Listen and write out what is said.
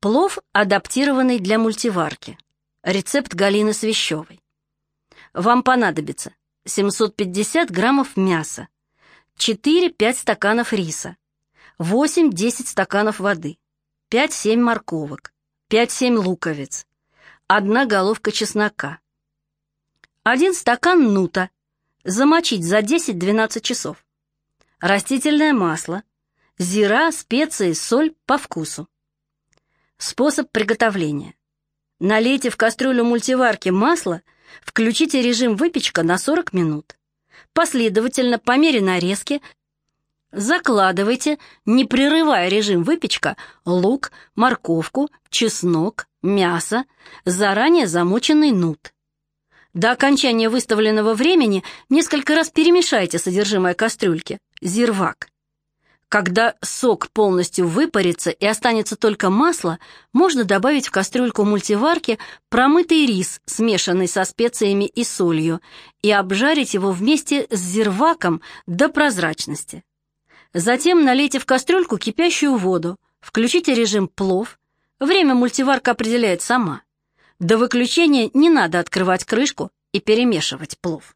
Плов, адаптированный для мультиварки. Рецепт Галины Свящевой. Вам понадобится 750 граммов мяса, 4-5 стаканов риса, 8-10 стаканов воды, 5-7 морковок, 5-7 луковиц, одна головка чеснока, один стакан нута, замочить за 10-12 часов, растительное масло, зира, специи, соль по вкусу. Способ приготовления. Налейте в кастрюлю мультиварки масло, включите режим выпечка на 40 минут. Последовательно, по мере нарезки, закладывайте, не прерывая режим выпечка, лук, морковку, чеснок, мясо, заранее замоченный нут. До окончания выставленного времени несколько раз перемешайте содержимое кастрюльки, зирвак. Когда сок полностью выпарится и останется только масло, можно добавить в кастрюльку мультиварки промытый рис, смешанный со специями и солью, и обжарить его вместе с зирваком до прозрачности. Затем налейте в кастрюльку кипящую воду, включите режим плов, время мультиварка определяет сама. До выключения не надо открывать крышку и перемешивать плов.